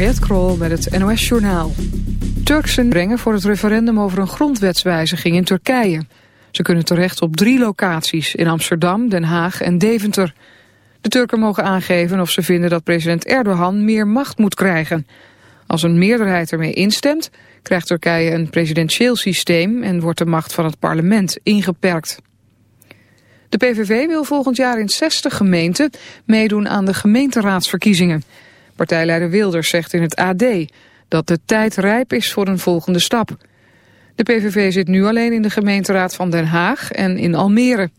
Mariette Krol met het NOS Journaal. Turksen brengen voor het referendum over een grondwetswijziging in Turkije. Ze kunnen terecht op drie locaties, in Amsterdam, Den Haag en Deventer. De Turken mogen aangeven of ze vinden dat president Erdogan meer macht moet krijgen. Als een meerderheid ermee instemt, krijgt Turkije een presidentieel systeem... en wordt de macht van het parlement ingeperkt. De PVV wil volgend jaar in 60 gemeenten meedoen aan de gemeenteraadsverkiezingen. Partijleider Wilders zegt in het AD dat de tijd rijp is voor een volgende stap. De PVV zit nu alleen in de gemeenteraad van Den Haag en in Almere.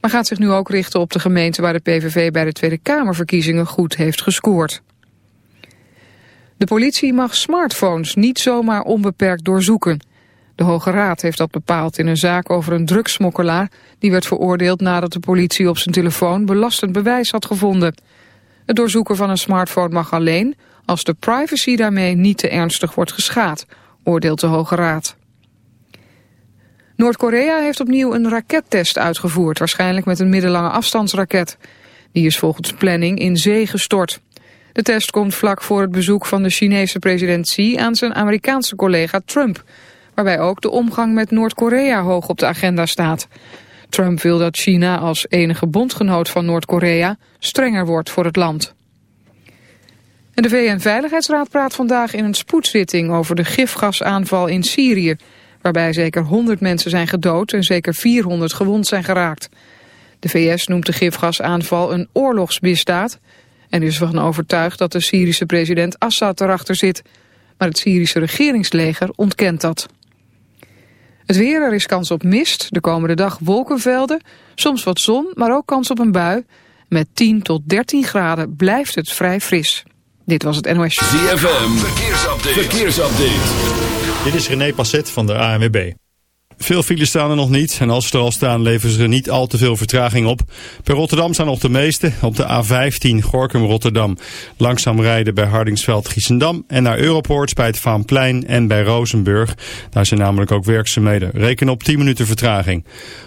Maar gaat zich nu ook richten op de gemeente waar de PVV bij de Tweede Kamerverkiezingen goed heeft gescoord. De politie mag smartphones niet zomaar onbeperkt doorzoeken. De Hoge Raad heeft dat bepaald in een zaak over een drugsmokkelaar... die werd veroordeeld nadat de politie op zijn telefoon belastend bewijs had gevonden. Het doorzoeken van een smartphone mag alleen als de privacy daarmee niet te ernstig wordt geschaad, oordeelt de Hoge Raad. Noord-Korea heeft opnieuw een rakettest uitgevoerd, waarschijnlijk met een middellange afstandsraket. Die is volgens planning in zee gestort. De test komt vlak voor het bezoek van de Chinese president Xi aan zijn Amerikaanse collega Trump, waarbij ook de omgang met Noord-Korea hoog op de agenda staat. Trump wil dat China als enige bondgenoot van Noord-Korea strenger wordt voor het land. En de VN-veiligheidsraad praat vandaag in een spoedzitting over de gifgasaanval in Syrië, waarbij zeker 100 mensen zijn gedood en zeker 400 gewond zijn geraakt. De VS noemt de gifgasaanval een oorlogsmisdaad en is ervan overtuigd dat de Syrische president Assad erachter zit. Maar het Syrische regeringsleger ontkent dat. Het weer, er is kans op mist, de komende dag wolkenvelden, soms wat zon, maar ook kans op een bui. Met 10 tot 13 graden blijft het vrij fris. Dit was het NOS. ZFM, verkeersupdate. verkeersupdate. Dit is René Passet van de ANWB. Veel files staan er nog niet en als ze er al staan leveren ze er niet al te veel vertraging op. Per Rotterdam staan nog de meeste. Op de A15 Gorkum-Rotterdam langzaam rijden bij Hardingsveld-Giessendam en naar Europoort bij het Vaanplein en bij Rozenburg. Daar zijn namelijk ook werkzaamheden. Reken op 10 minuten vertraging.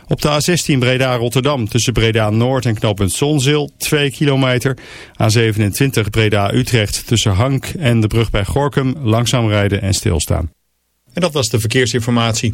Op de A16 Breda-Rotterdam tussen Breda-Noord en knooppunt Zonzeel 2 kilometer. A27 Breda-Utrecht tussen Hank en de brug bij Gorkum langzaam rijden en stilstaan. En dat was de verkeersinformatie.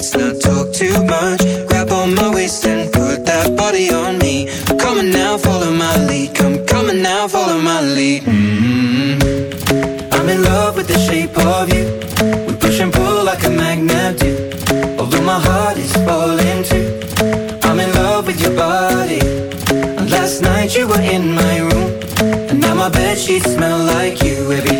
let's not talk too much. Grab on my waist and put that body on me. Come now, follow my lead. Come, on now, follow my lead. mm I'm in love with the shape of you. We push and pull like a magnet do. Although my heart is falling too. I'm in love with your body. And last night you were in my room. And now my bed sheets smell like you. Every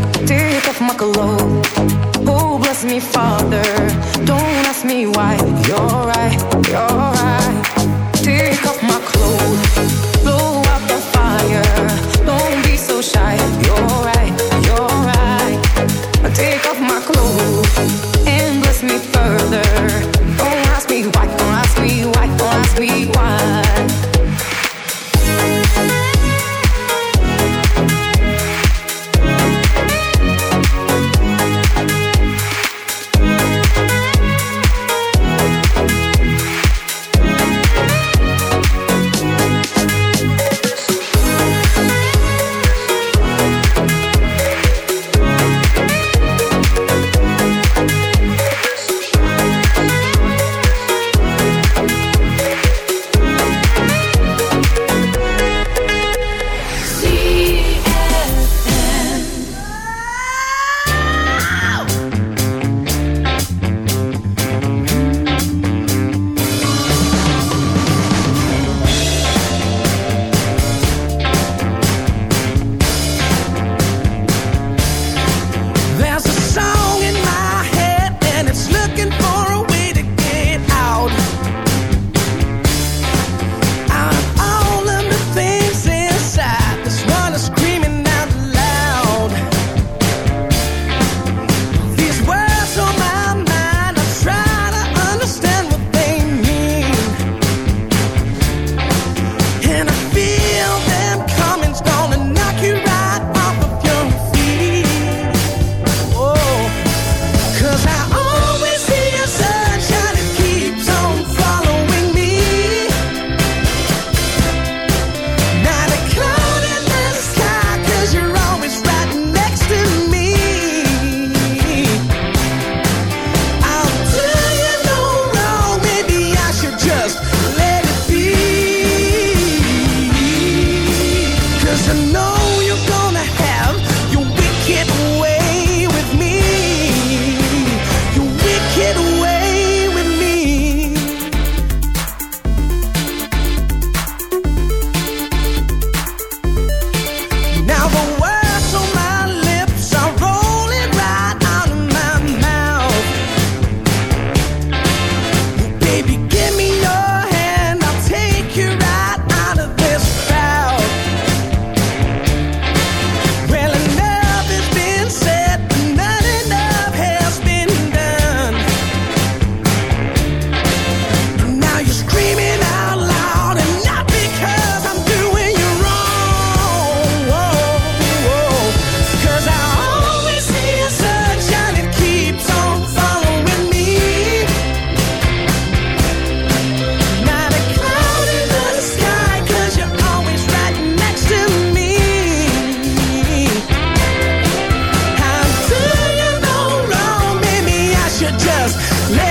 Take off my clothes. Oh, bless me, Father. Don't ask me why. You're right, you're right. Let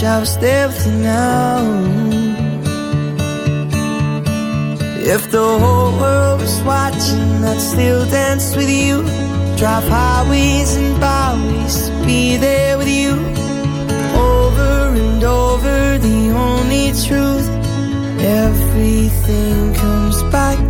Shall I was there with you now? If the whole world was watching, I'd still dance with you. Drive highways and byways to be there with you. Over and over, the only truth. Everything comes back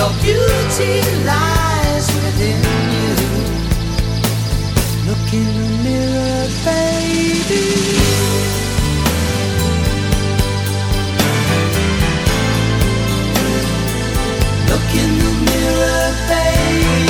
Your beauty lies within you. Look in the mirror, baby. Look in the mirror, baby.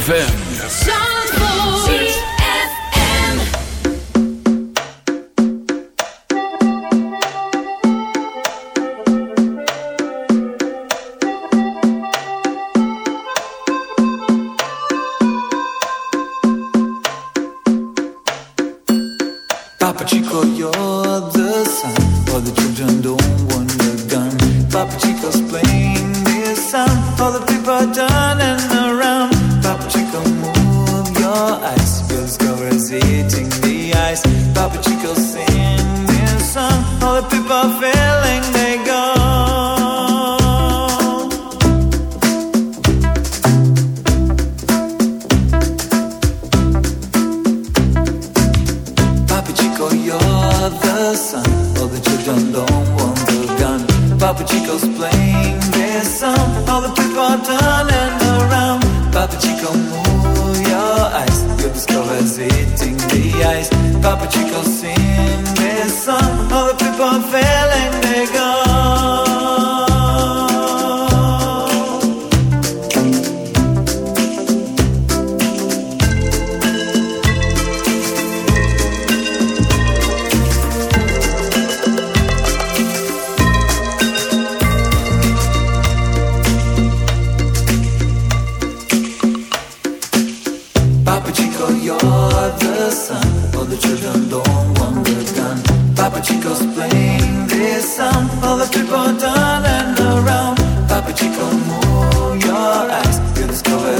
ZFM.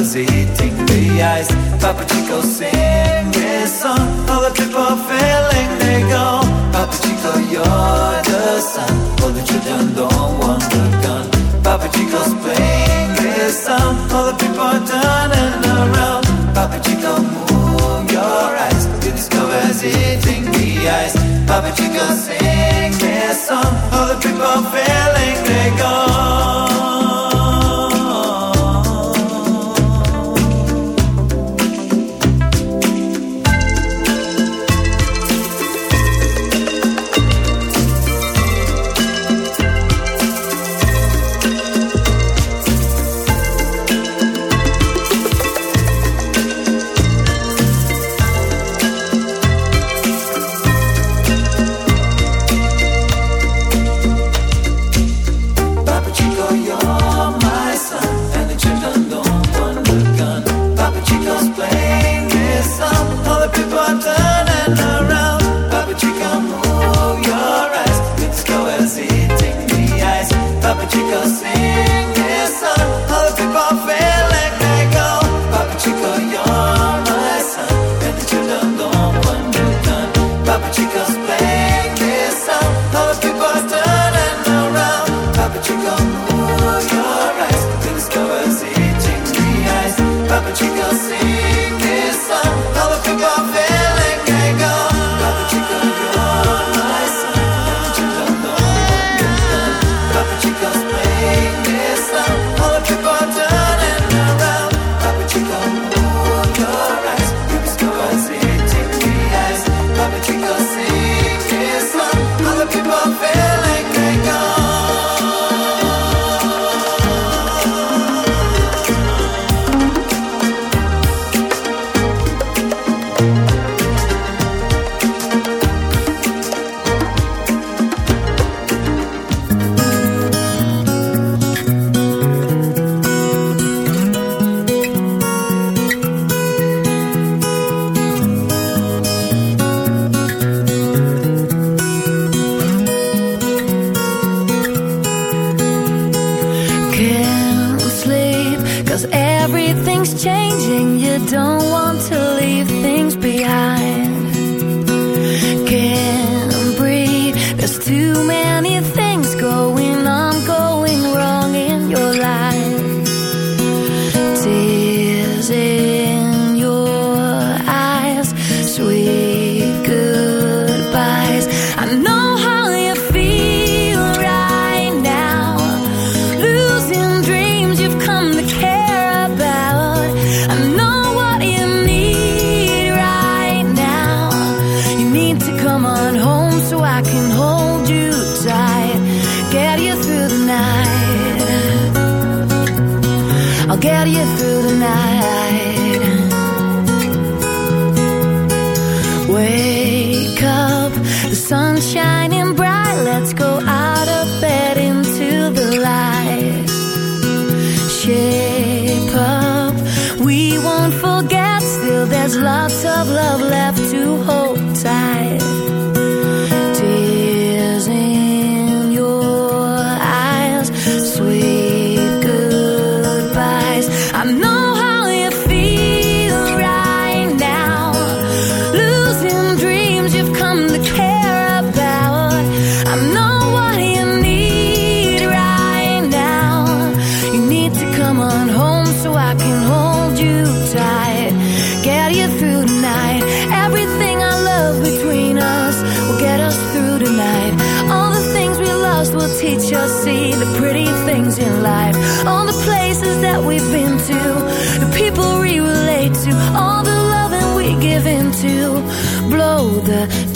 was eating the ice. Papa Chico sing this song. All the people feeling they go. Papa Chico, you're the sun. All the children don't want the gun. Papa Chico's playing this song. All the people are turning around. Papa Chico, move your eyes. The discover's eating the ice. Papa Chico sing this song. All the people feeling they go.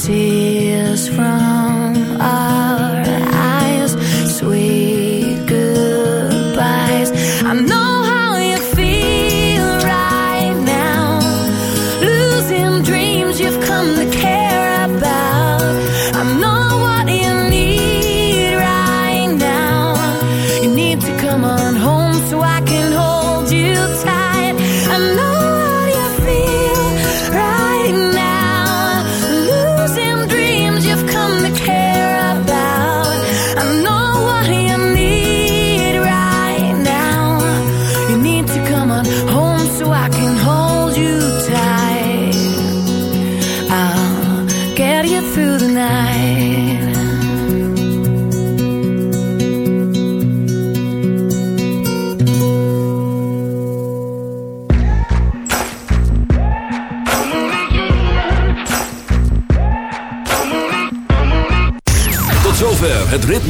See.